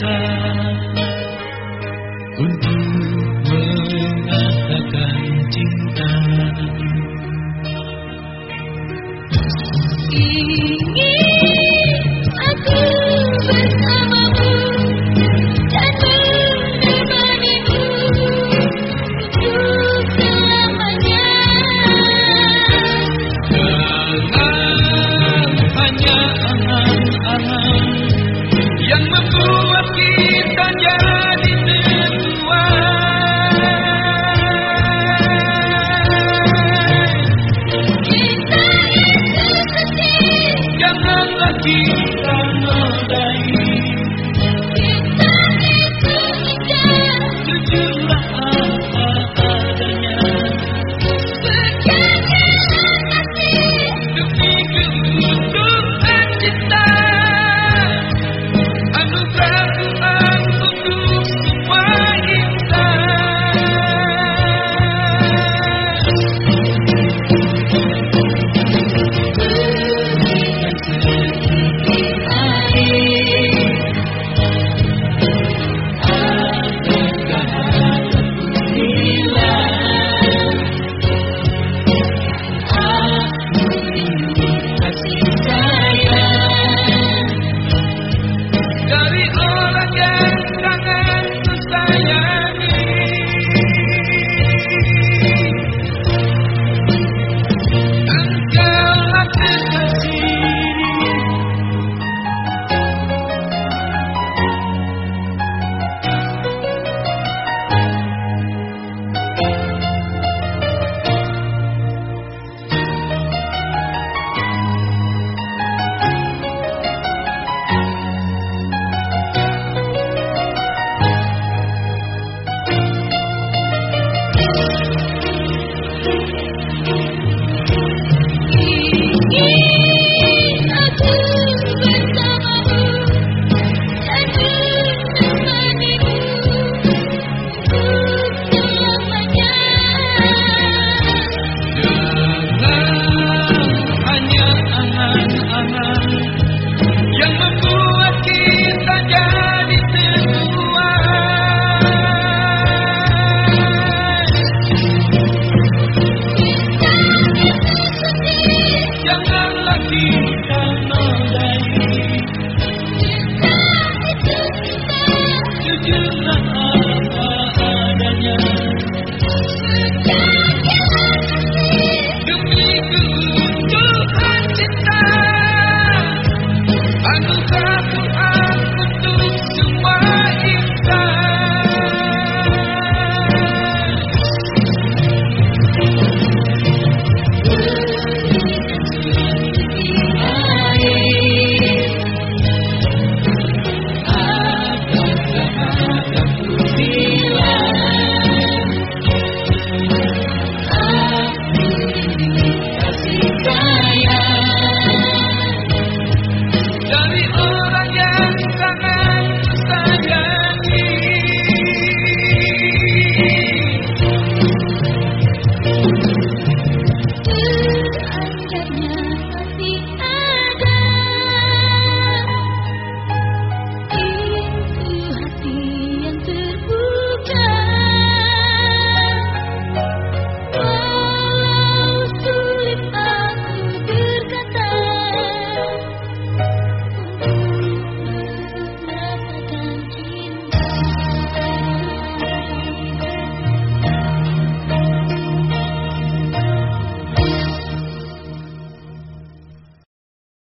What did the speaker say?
Berkata kita nodai all again. you love.